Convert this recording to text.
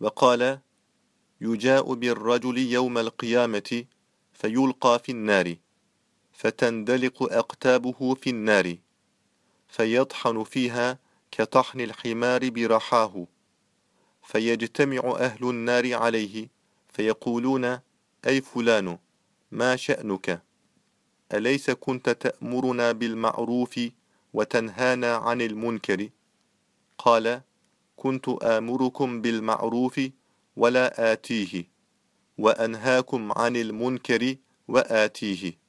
وقال يجاء بالرجل يوم القيامة فيلقى في النار فتندلق أقتابه في النار فيطحن فيها كطحن الحمار برحاه فيجتمع أهل النار عليه فيقولون أي فلان ما شأنك؟ أليس كنت تأمرنا بالمعروف وتنهانا عن المنكر؟ قال كنت آمركم بالمعروف ولا آتيه وأنهاكم عن المنكر وآتيه.